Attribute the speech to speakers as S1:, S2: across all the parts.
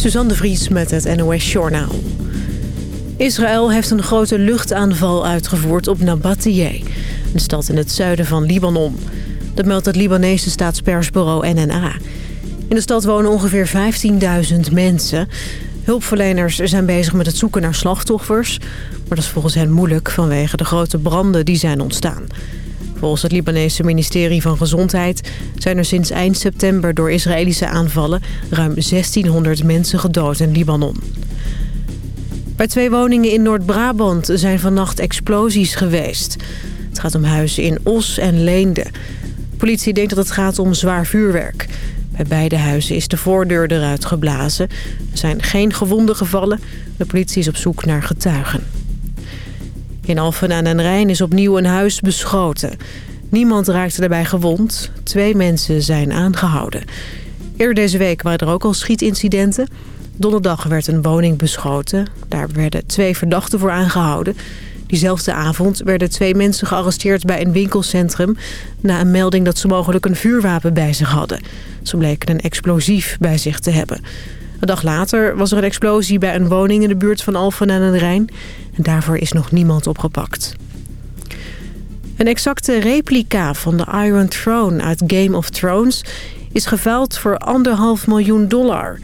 S1: Suzanne de Vries met het NOS Journaal. Israël heeft een grote luchtaanval uitgevoerd op Nabatieh, een stad in het zuiden van Libanon. Dat meldt het Libanese staatspersbureau NNA. In de stad wonen ongeveer 15.000 mensen. Hulpverleners zijn bezig met het zoeken naar slachtoffers. Maar dat is volgens hen moeilijk vanwege de grote branden die zijn ontstaan. Volgens het Libanese ministerie van Gezondheid zijn er sinds eind september door Israëlische aanvallen ruim 1600 mensen gedood in Libanon. Bij twee woningen in Noord-Brabant zijn vannacht explosies geweest. Het gaat om huizen in Os en Leende. De politie denkt dat het gaat om zwaar vuurwerk. Bij beide huizen is de voordeur eruit geblazen. Er zijn geen gewonden gevallen. De politie is op zoek naar getuigen. In Alphen aan den Rijn is opnieuw een huis beschoten. Niemand raakte daarbij gewond. Twee mensen zijn aangehouden. Eerder deze week waren er ook al schietincidenten. Donderdag werd een woning beschoten. Daar werden twee verdachten voor aangehouden. Diezelfde avond werden twee mensen gearresteerd bij een winkelcentrum... na een melding dat ze mogelijk een vuurwapen bij zich hadden. Ze bleken een explosief bij zich te hebben. Een dag later was er een explosie bij een woning in de buurt van Alphen aan den Rijn. En daarvoor is nog niemand opgepakt. Een exacte replica van de Iron Throne uit Game of Thrones... is gevuild voor anderhalf miljoen dollar.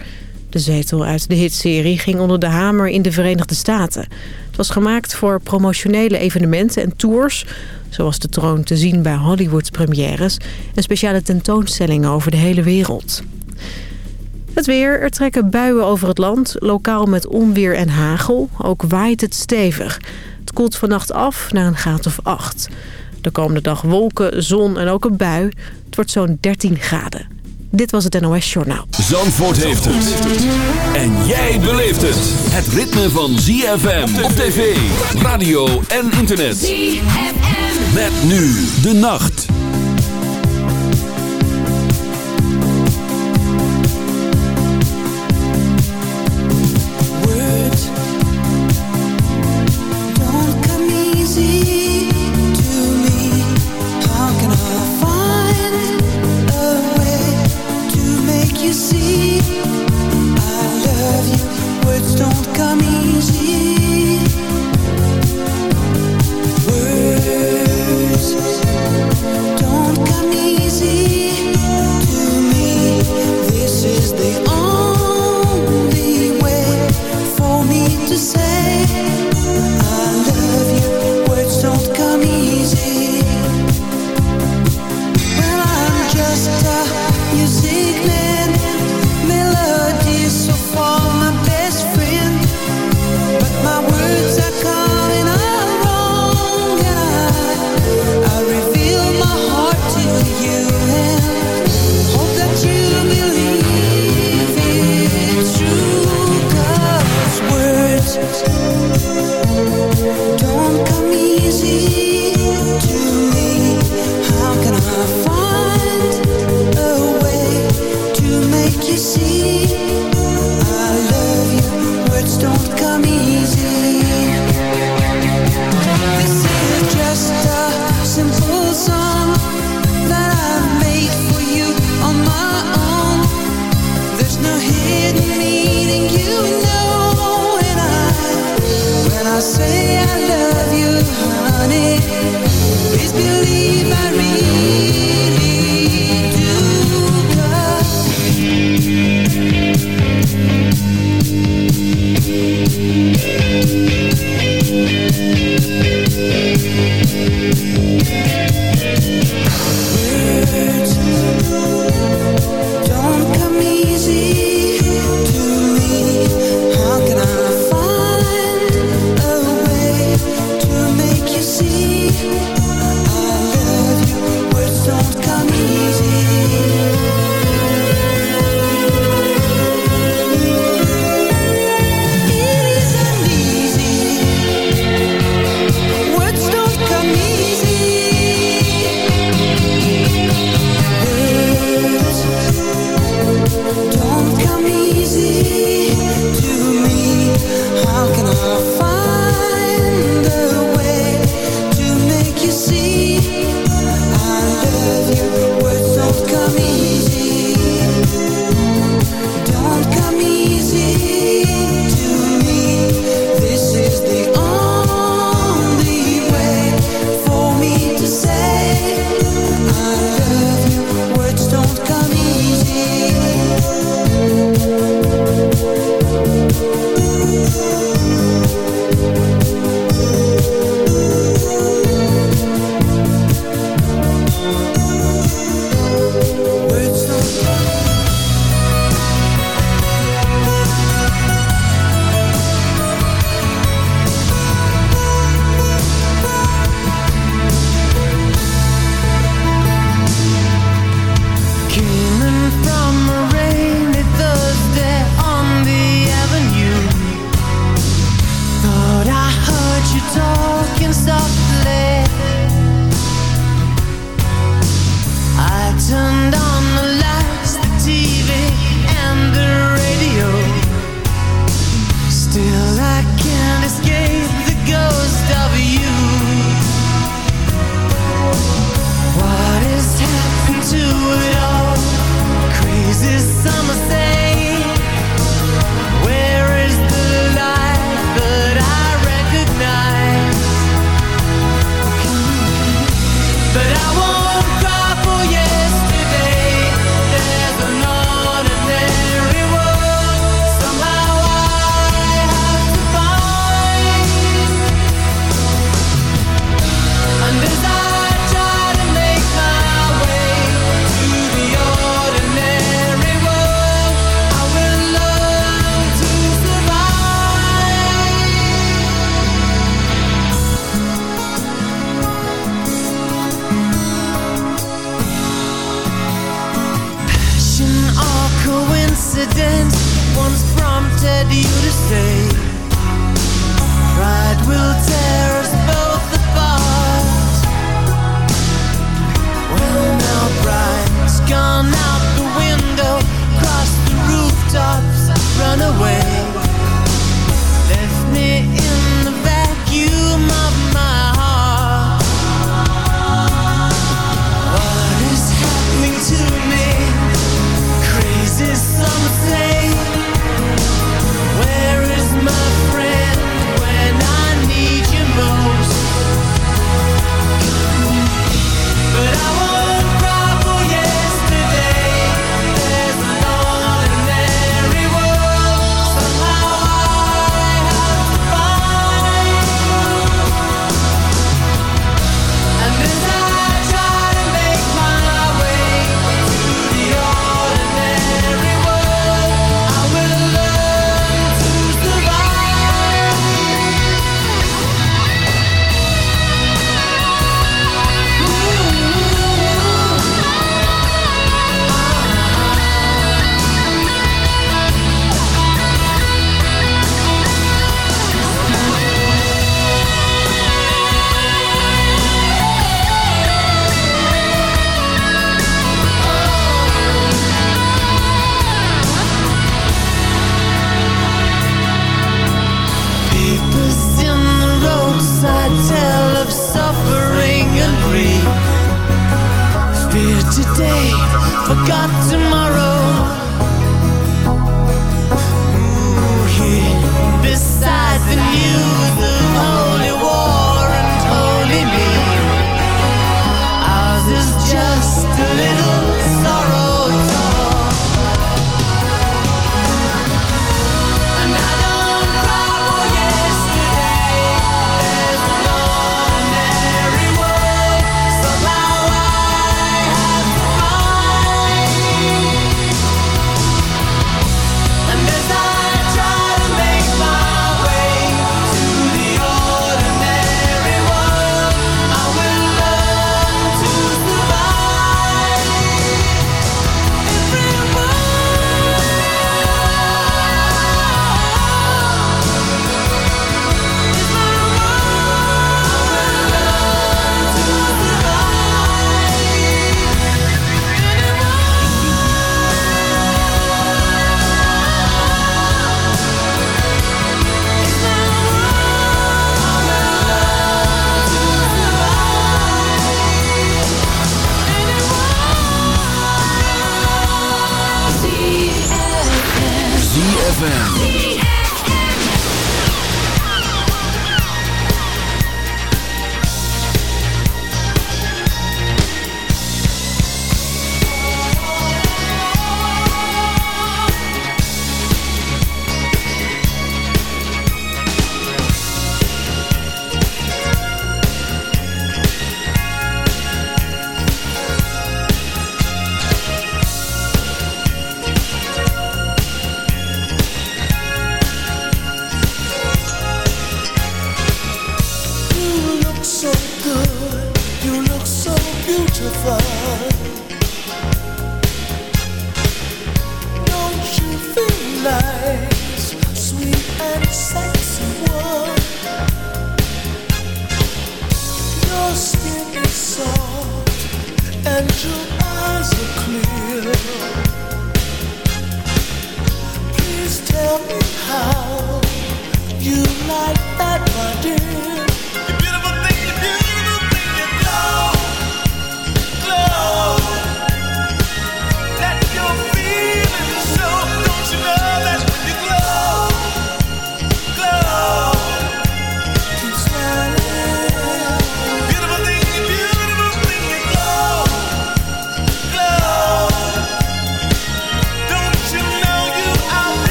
S1: De zetel uit de hitserie ging onder de hamer in de Verenigde Staten. Het was gemaakt voor promotionele evenementen en tours... zoals de troon te zien bij Hollywood premières... en speciale tentoonstellingen over de hele wereld. Het weer, er trekken buien over het land, lokaal met onweer en hagel. Ook waait het stevig. Het koelt vannacht af naar een graad of acht. De komende dag wolken, zon en ook een bui. Het wordt zo'n 13 graden. Dit was het NOS Journaal.
S2: Zandvoort heeft het. En jij beleeft het. Het ritme van ZFM op tv, radio en internet. ZFM. Met nu de nacht.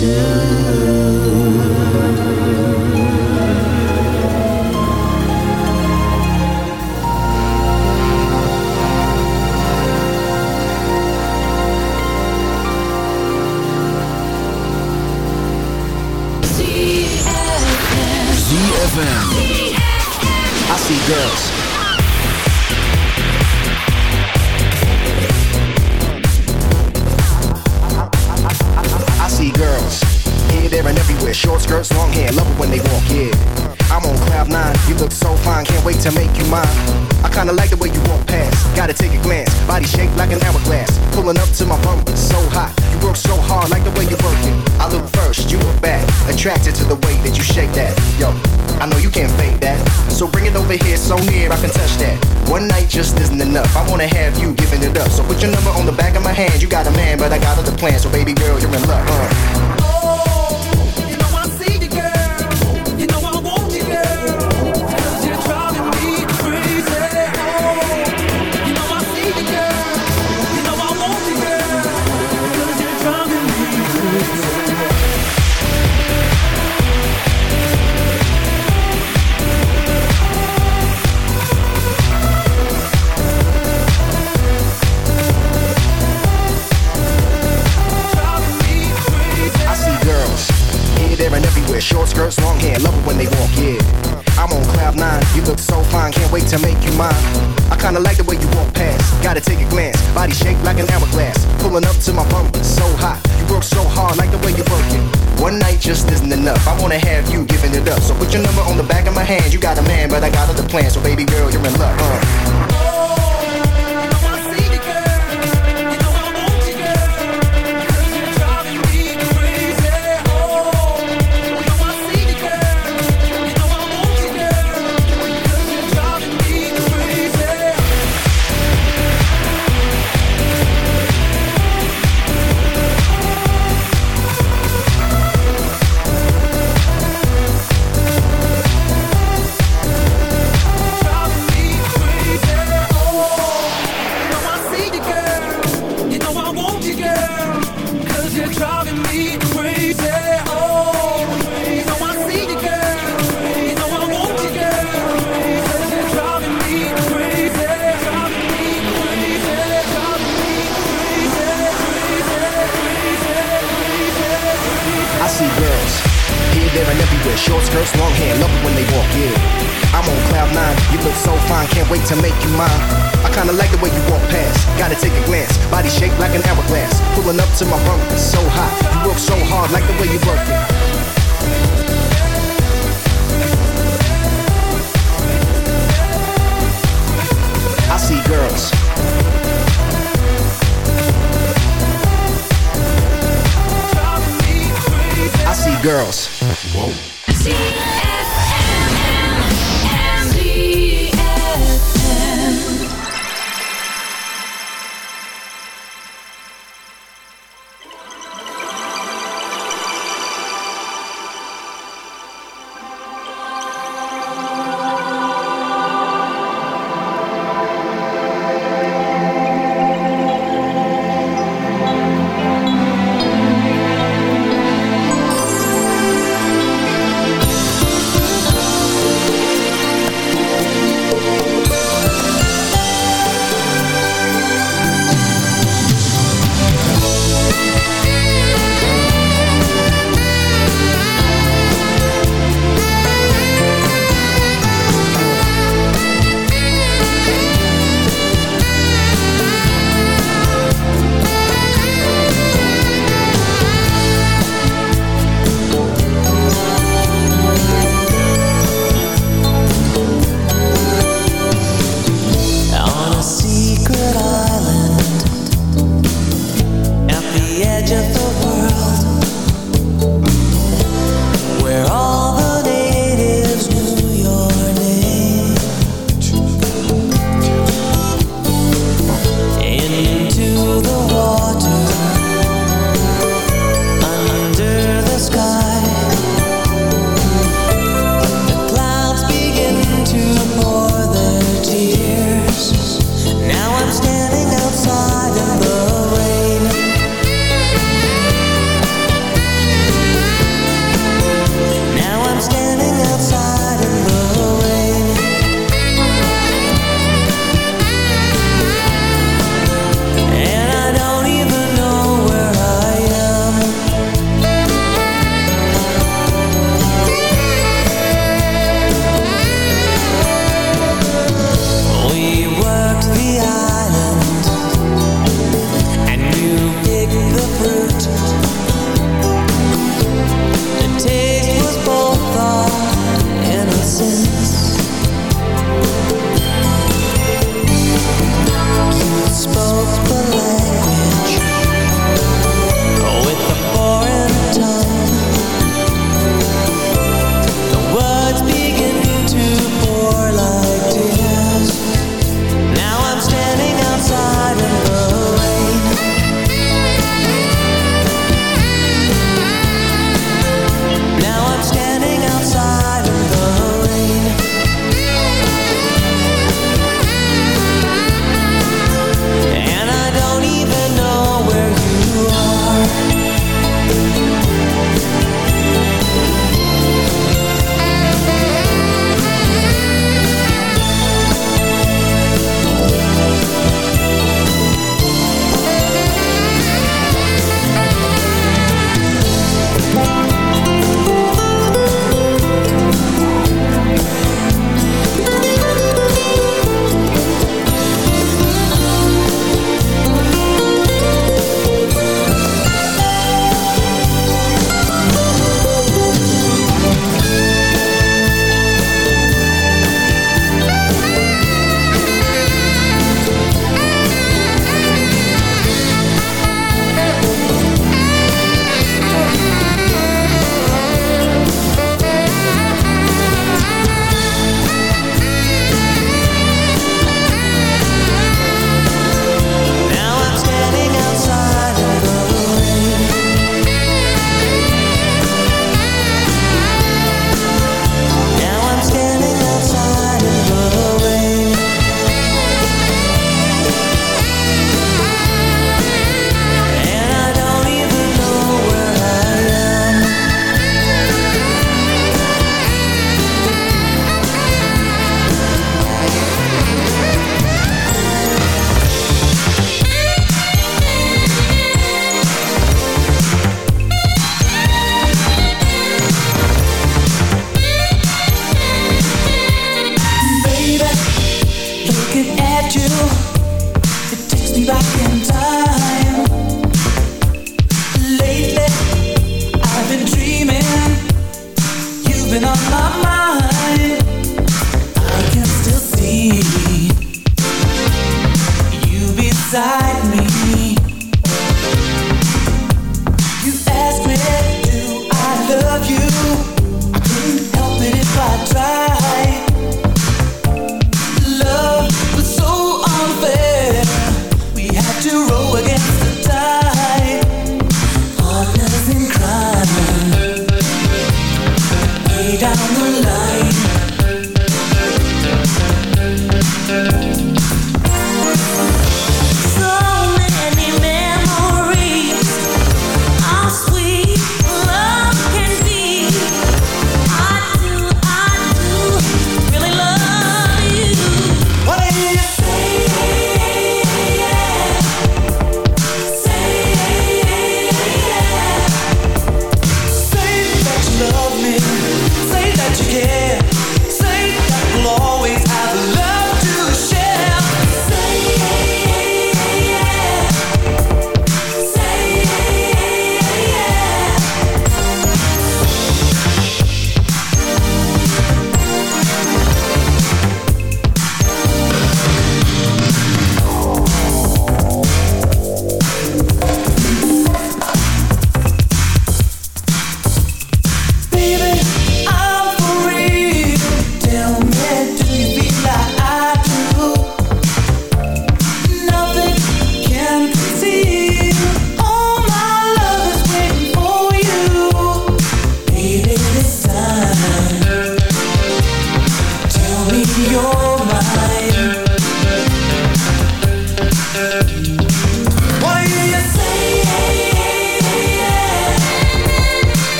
S3: soon. I
S4: got other plans. So baby girl, you're in luck. Uh.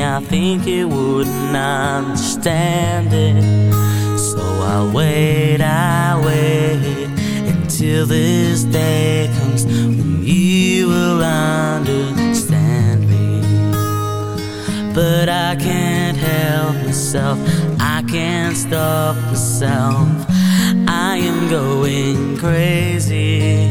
S4: I
S5: think you wouldn't understand it. So I'll wait, I'll wait until this day comes when you will understand me. But I can't help myself, I can't stop myself. I am going crazy.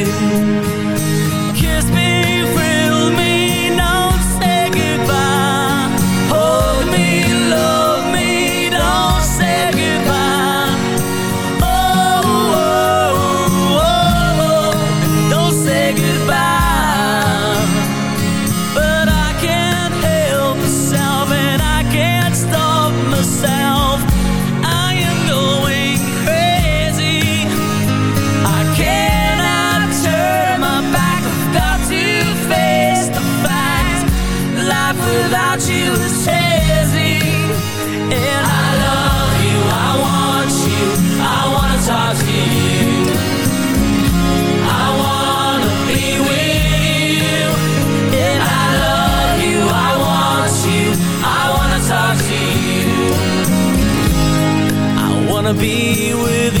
S5: wanna be with you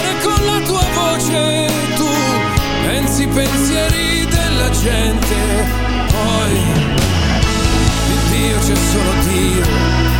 S6: pace tu pensi
S4: pensieri della gente poi il Dio c'è solo Dio